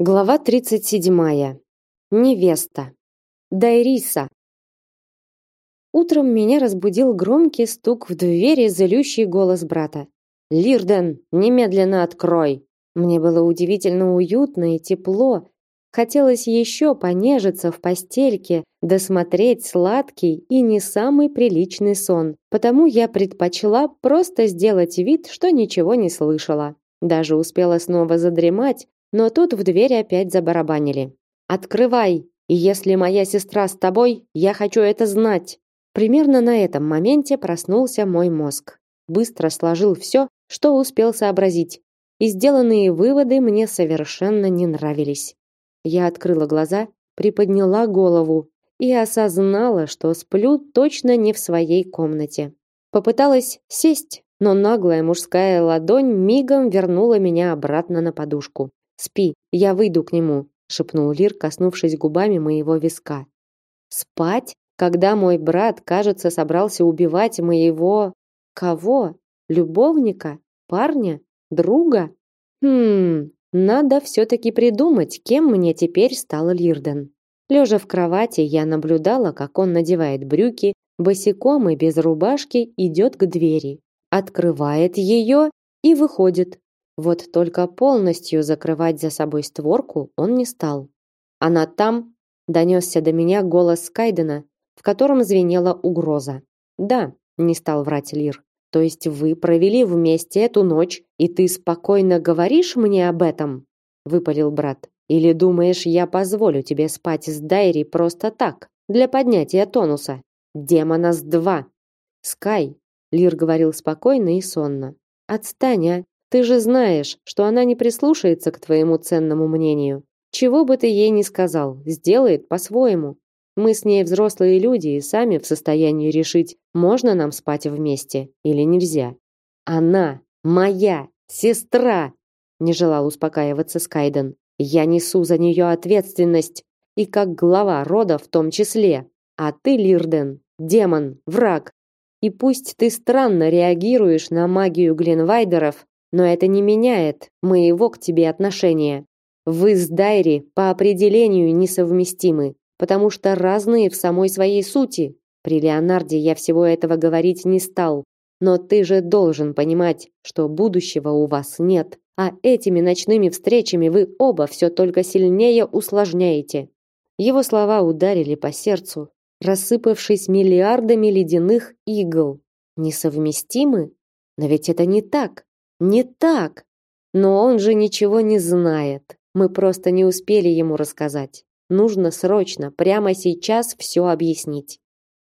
Глава 37. Невеста. Дайриса. Утром меня разбудил громкий стук в двери, злющий голос брата. Лирден, немедленно открой. Мне было удивительно уютно и тепло. Хотелось еще понежиться в постельке, досмотреть сладкий и не самый приличный сон. Потому я предпочла просто сделать вид, что ничего не слышала. Даже успела снова задремать, но тут в дверь опять забарабанили. Открывай, и если моя сестра с тобой, я хочу это знать. Примерно на этом моменте проснулся мой мозг. Быстро сложил все, что успел сообразить, и сделанные выводы мне совершенно не нравились. Я открыла глаза, приподняла голову и осознала, что сплю точно не в своей комнате. Попыталась сесть, но наглая мужская ладонь мигом вернула меня обратно на подушку. Спи, я выйду к нему, шепнул Лир, коснувшись губами моего виска. Спать, когда мой брат, кажется, собрался убивать моего кого? Любовника, парня, друга? Хм, надо все таки придумать, кем мне теперь стал Лирден. Лежа в кровати, я наблюдала, как он надевает брюки, босиком и без рубашки идет к двери, открывает ее и выходит. Вот только полностью закрывать за собой створку он не стал. Она там, донесся до меня голос Скайдена, в котором звенела угроза. Да, не стал врать Лир. То есть вы провели вместе эту ночь, и ты спокойно говоришь мне об этом? выпалил брат. Или думаешь, я позволю тебе спать с Дайри просто так, для поднятия тонуса? Демона с два. Скай, Лир говорил спокойно и сонно. Отстань, а? Ты же знаешь, что она не прислушается к твоему ценному мнению. Чего бы ты ей ни сказал, сделает по-своему. Мы с ней взрослые люди и сами в состоянии решить, можно нам спать вместе или нельзя. Она моя сестра, не желал успокаиваться Скайден. Я несу за нее ответственность и как глава рода в том числе. А ты, Лирден, демон, враг. И пусть ты странно реагируешь на магию Гленвайдеров, но это не меняет моего к тебе отношения. Вы с Дайри по определению несовместимы, потому что разные в самой своей сути. При Леонарде я всего этого говорить не стал, но ты же должен понимать, что будущего у вас нет, а этими ночными встречами вы оба все только сильнее усложняете. Его слова ударили по сердцу, рассыпавшись миллиардами ледяных игл. Несовместимы? Но ведь это не так. Не так. Но он же ничего не знает. Мы просто не успели ему рассказать. Нужно срочно, прямо сейчас все объяснить.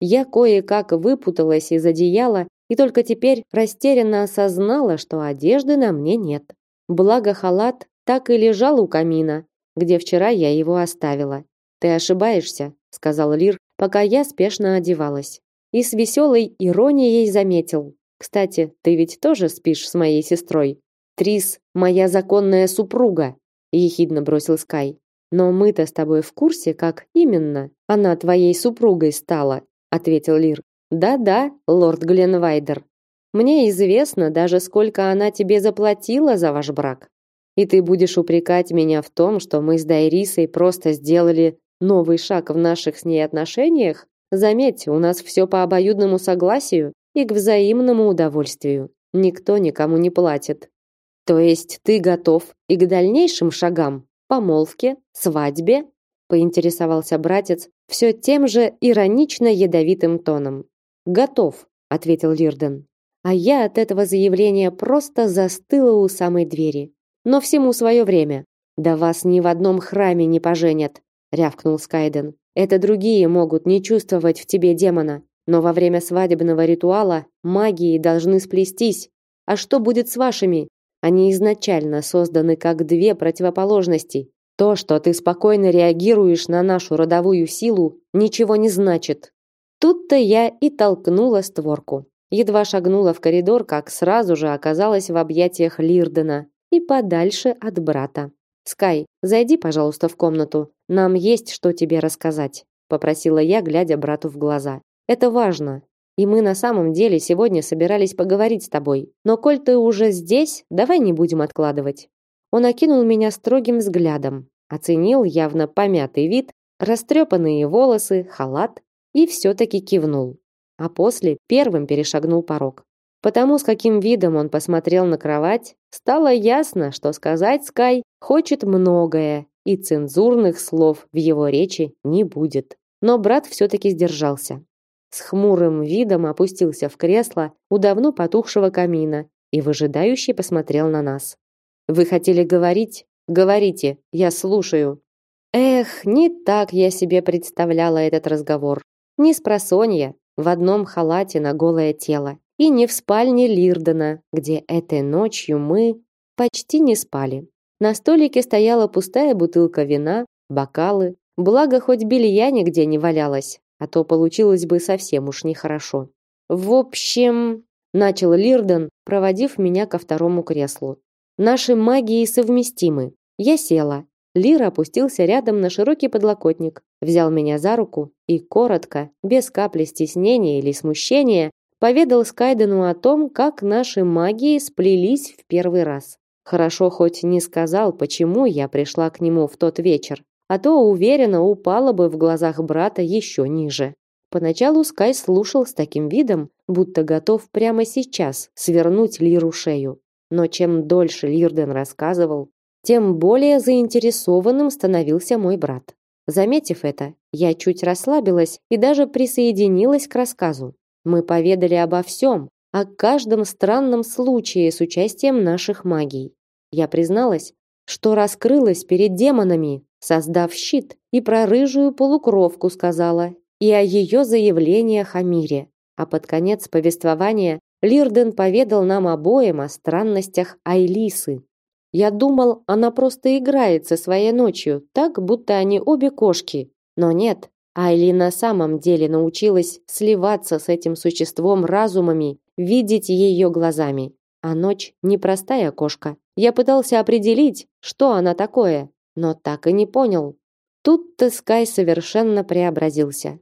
Я кое-как выпуталась из одеяла и только теперь растерянно осознала, что одежды на мне нет. Благо халат так и лежал у камина, где вчера я его оставила. Ты ошибаешься, сказал Лир, пока я спешно одевалась. И с веселой иронией заметил: кстати, ты ведь тоже спишь с моей сестрой. Трис моя законная супруга, ехидно бросил Скай. Но мы-то с тобой в курсе, как именно она твоей супругой стала, ответил Лир. Да-да, лорд Гленвайдер. Мне известно даже сколько она тебе заплатила за ваш брак. И ты будешь упрекать меня в том, что мы с Дайрисой просто сделали новый шаг в наших с ней отношениях? Заметь, у нас все по обоюдному согласию, и к взаимному удовольствию. Никто никому не платит. То есть ты готов и к дальнейшим шагам? Помолвке, свадьбе? Поинтересовался братец все тем же иронично ядовитым тоном. Готов, ответил Лирден. А я от этого заявления просто застыла у самой двери. Но всему свое время. Да вас ни в одном храме не поженят, рявкнул Скайден. Это другие могут не чувствовать в тебе демона, но во время свадебного ритуала магии должны сплестись. А что будет с вашими? Они изначально созданы как две противоположности. То, что ты спокойно реагируешь на нашу родовую силу, ничего не значит. Тут-то я и толкнула створку. Едва шагнула в коридор, как сразу же оказалась в объятиях Лирдена и подальше от брата. Скай, зайди, пожалуйста, в комнату. Нам есть что тебе рассказать, попросила я, глядя брату в глаза. Это важно. И мы на самом деле сегодня собирались поговорить с тобой. Но коль ты уже здесь, давай не будем откладывать. Он окинул меня строгим взглядом. оценил явно помятый вид, растрепанные волосы, халат и все-таки кивнул. А после первым перешагнул порог. Потому с каким видом он посмотрел на кровать, стало ясно, что сказать Скай хочет многое, и цензурных слов в его речи не будет. Но брат все-таки сдержался. С хмурым видом опустился в кресло у давно потухшего камина и выжидающе посмотрел на нас. «Вы хотели говорить? Говорите, я слушаю». Эх, не так я себе представляла этот разговор. Не с просонья, в одном халате на голое тело и не в спальне Лирдена, где этой ночью мы почти не спали. На столике стояла пустая бутылка вина, бокалы, благо хоть белья нигде не валялось, а то получилось бы совсем уж нехорошо. В общем, начал Лирден, проводив меня ко второму креслу. Наши магии совместимы. Я села. Лир опустился рядом на широкий подлокотник, взял меня за руку и коротко, без капли стеснения или смущения, поведал Скайдену о том, как наши магии сплелись в первый раз. Хорошо хоть не сказал, почему я пришла к нему в тот вечер, а то уверенно упала бы в глазах брата еще ниже. Поначалу Скай слушал с таким видом, будто готов прямо сейчас свернуть Лиру шею. Но чем дольше Лирден рассказывал, тем более заинтересованным становился мой брат. Заметив это, я чуть расслабилась и даже присоединилась к рассказу. Мы поведали обо всем, о каждом странном случае с участием наших магий. Я призналась, что раскрылась перед демонами, создав щит, и про рыжую полукровку сказала, и о ее заявлениях о мире. А под конец повествования Лирден поведал нам обоим о странностях Айлисы. Я думал, она просто играет со своей ночью, так будто они обе кошки. Но нет, Айли на самом деле научилась сливаться с этим существом разумами, видеть ее глазами. А ночь непростая кошка. Я пытался определить, что она такое, но так и не понял. Тут-то Скай совершенно преобразился.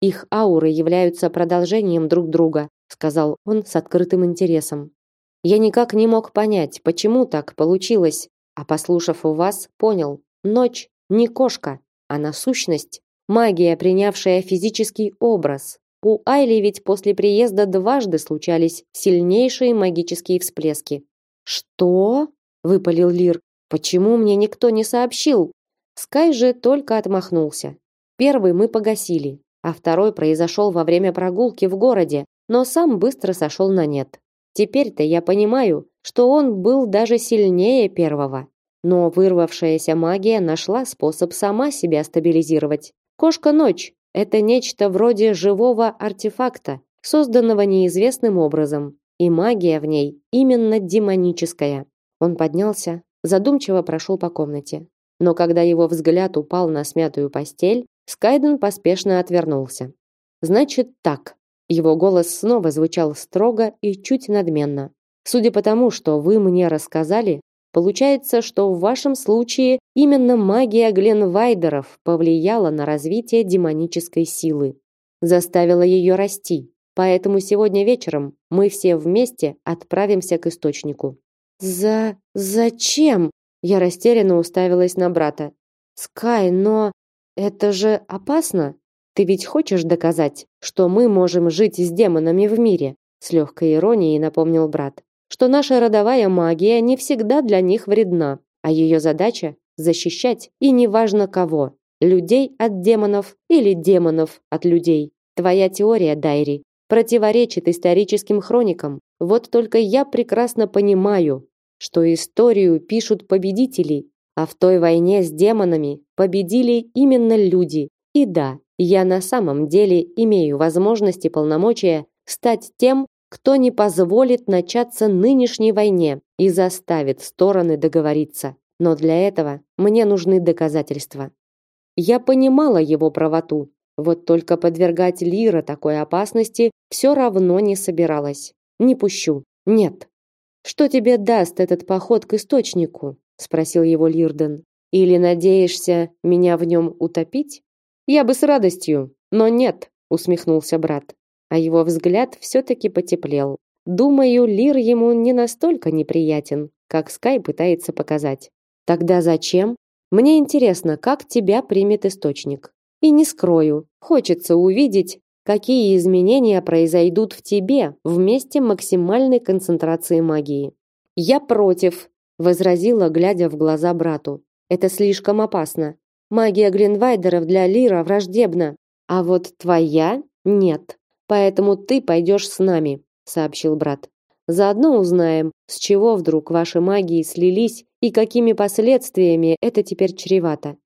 Их ауры являются продолжением друг друга, сказал он с открытым интересом. Я никак не мог понять, почему так получилось, а послушав у вас, понял. Ночь не кошка, а сущность. Магия, принявшая физический образ. У Айли ведь после приезда дважды случались сильнейшие магические всплески. Что? выпалил Лир. Почему мне никто не сообщил? Скай же только отмахнулся. Первый мы погасили, а второй произошел во время прогулки в городе, но сам быстро сошел на нет. Теперь-то я понимаю, что он был даже сильнее первого. Но вырвавшаяся магия нашла способ сама себя стабилизировать. Кошка-ночь – это нечто вроде живого артефакта, созданного неизвестным образом, и магия в ней именно демоническая. Он поднялся, задумчиво прошел по комнате. Но когда его взгляд упал на смятую постель, Скайден поспешно отвернулся. Значит так. Его голос снова звучал строго и чуть надменно. Судя по тому, что вы мне рассказали, Получается, что в вашем случае именно магия Гленвайдеров повлияла на развитие демонической силы, заставила ее расти. Поэтому сегодня вечером мы все вместе отправимся к источнику. За зачем? Я растерянно уставилась на брата. Скай, но это же опасно. Ты ведь хочешь доказать, что мы можем жить с демонами в мире? С легкой иронией напомнил брат что наша родовая магия не всегда для них вредна, а ее задача защищать и неважно кого, людей от демонов или демонов от людей. Твоя теория, Дайри, противоречит историческим хроникам. Вот только я прекрасно понимаю, что историю пишут победители, а в той войне с демонами победили именно люди. И да, я на самом деле имею возможности и полномочия стать тем, кто не позволит начаться нынешней войне и заставит стороны договориться. Но для этого мне нужны доказательства. Я понимала его правоту, вот только подвергать Лира такой опасности все равно не собиралась. Не пущу. Нет. Что тебе даст этот поход к источнику? спросил его Лирден. Или надеешься меня в нем утопить? Я бы с радостью, но нет, усмехнулся брат а его взгляд все-таки потеплел. Думаю, Лир ему не настолько неприятен, как Скай пытается показать. Тогда зачем? Мне интересно, как тебя примет источник. И не скрою, хочется увидеть, какие изменения произойдут в тебе в месте максимальной концентрации магии. Я против, возразила, глядя в глаза брату. Это слишком опасно. Магия Гринвайдеров для Лира враждебна, а вот твоя нет. Поэтому ты пойдешь с нами, сообщил брат. Заодно узнаем, с чего вдруг ваши магии слились и какими последствиями это теперь чревато.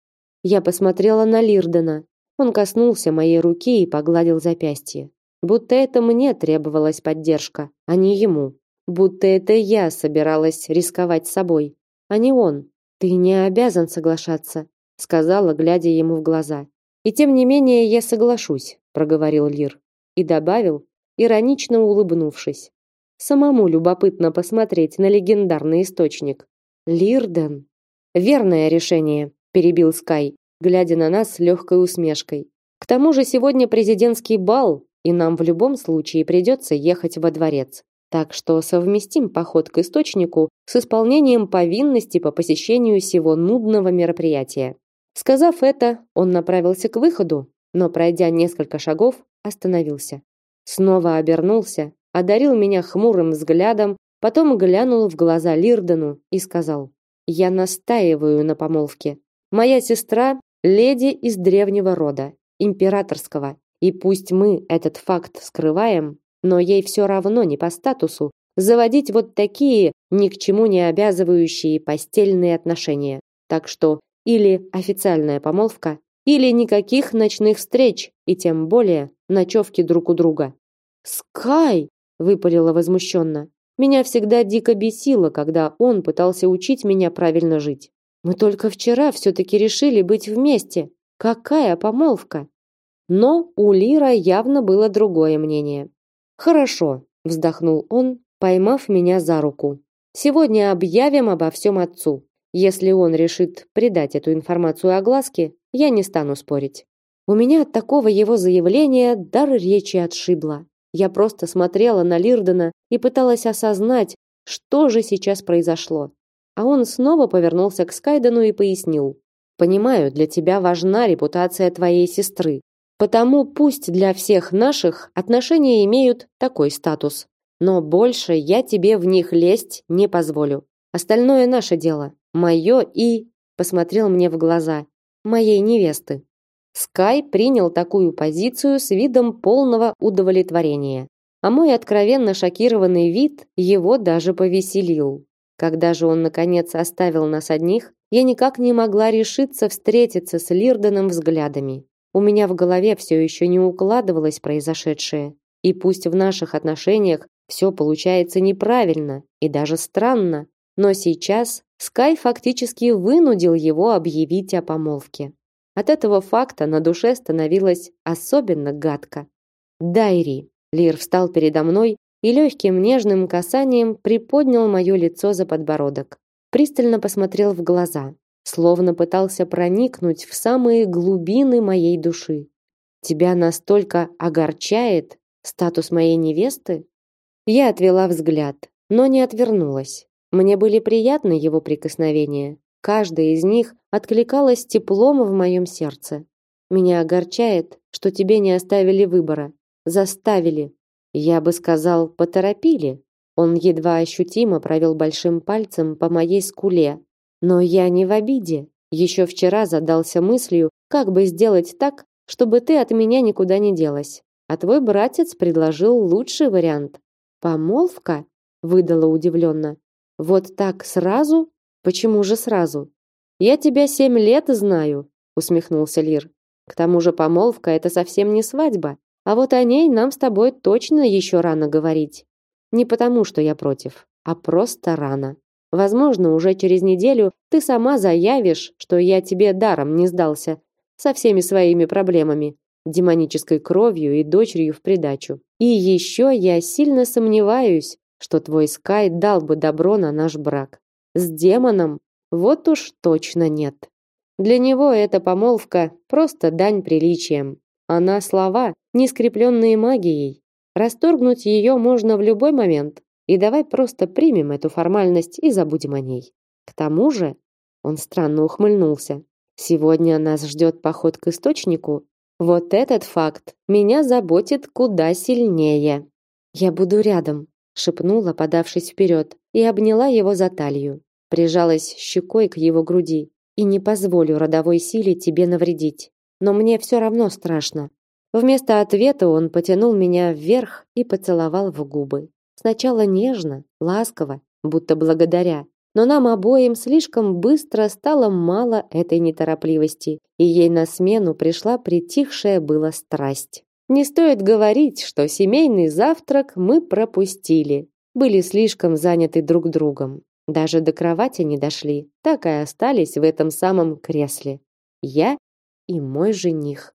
Я посмотрела на Лирдена. Он коснулся моей руки и погладил запястье. Будто это мне требовалась поддержка, а не ему. Будто это я собиралась рисковать собой, а не он. Ты не обязан соглашаться, сказала, глядя ему в глаза. И тем не менее я соглашусь, проговорил Лир и добавил, иронично улыбнувшись. Самому любопытно посмотреть на легендарный источник. Лирден. Верное решение, перебил Скай, глядя на нас с легкой усмешкой. К тому же сегодня президентский бал, и нам в любом случае придется ехать во дворец. Так что совместим поход к источнику с исполнением повинности по посещению сего нудного мероприятия. Сказав это, он направился к выходу, но пройдя несколько шагов, остановился. Снова обернулся, одарил меня хмурым взглядом, потом глянул в глаза Лирдену и сказал: "Я настаиваю на помолвке. Моя сестра леди из древнего рода, императорского, и пусть мы этот факт скрываем, но ей все равно не по статусу заводить вот такие ни к чему не обязывающие постельные отношения. Так что или официальная помолвка, или никаких ночных встреч, и тем более ночевки друг у друга. Скай, выпалила возмущенно. Меня всегда дико бесило, когда он пытался учить меня правильно жить. Мы только вчера все таки решили быть вместе. Какая помолвка? Но у Лира явно было другое мнение. Хорошо, вздохнул он, поймав меня за руку. Сегодня объявим обо всем отцу. Если он решит придать эту информацию огласке, я не стану спорить. У меня от такого его заявления дар речи отшибло. Я просто смотрела на Лирдена и пыталась осознать, что же сейчас произошло. А он снова повернулся к Скайдену и пояснил: "Понимаю, для тебя важна репутация твоей сестры, Потому пусть для всех наших отношения имеют такой статус, но больше я тебе в них лезть не позволю. Остальное наше дело, мое и посмотрел мне в глаза моей невесты. Скай принял такую позицию с видом полного удовлетворения, а мой откровенно шокированный вид его даже повеселил. Когда же он наконец оставил нас одних, я никак не могла решиться встретиться с Лирденом взглядами. У меня в голове все еще не укладывалось произошедшее. И пусть в наших отношениях все получается неправильно и даже странно, но сейчас Скай фактически вынудил его объявить о помолвке. От этого факта на душе становилось особенно гадко. Дайри. Лир встал передо мной и легким нежным касанием приподнял мое лицо за подбородок. Пристально посмотрел в глаза словно пытался проникнуть в самые глубины моей души. Тебя настолько огорчает статус моей невесты? Я отвела взгляд, но не отвернулась. Мне были приятны его прикосновения. Каждое из них откликалось теплом в моем сердце. Меня огорчает, что тебе не оставили выбора, заставили. Я бы сказал, поторопили. Он едва ощутимо провел большим пальцем по моей скуле, но я не в обиде. Еще вчера задался мыслью, как бы сделать так, чтобы ты от меня никуда не делась. А твой братец предложил лучший вариант. Помолвка? выдала удивленно. Вот так сразу? Почему же сразу? Я тебя семь лет знаю, усмехнулся Лир. К тому же помолвка это совсем не свадьба, а вот о ней нам с тобой точно еще рано говорить. Не потому, что я против, а просто рано. Возможно, уже через неделю ты сама заявишь, что я тебе даром не сдался, со всеми своими проблемами, демонической кровью и дочерью в придачу. И еще я сильно сомневаюсь, что твой Скай дал бы добро на наш брак. С демоном вот уж точно нет. Для него эта помолвка просто дань приличиям. Она слова, не скрепленные магией. Расторгнуть ее можно в любой момент. И давай просто примем эту формальность и забудем о ней. К тому же, Он странно ухмыльнулся. Сегодня нас ждет поход к источнику. Вот этот факт меня заботит куда сильнее. Я буду рядом, шепнула, подавшись вперед, и обняла его за талию. Прижалась щекой к его груди и не позволю родовой силе тебе навредить. Но мне все равно страшно. Вместо ответа он потянул меня вверх и поцеловал в губы. Сначала нежно, ласково, будто благодаря, но нам обоим слишком быстро стало мало этой неторопливости, и ей на смену пришла притихшая была страсть. Не стоит говорить, что семейный завтрак мы пропустили. Были слишком заняты друг другом. Даже до кровати не дошли, так и остались в этом самом кресле. Я и мой жених.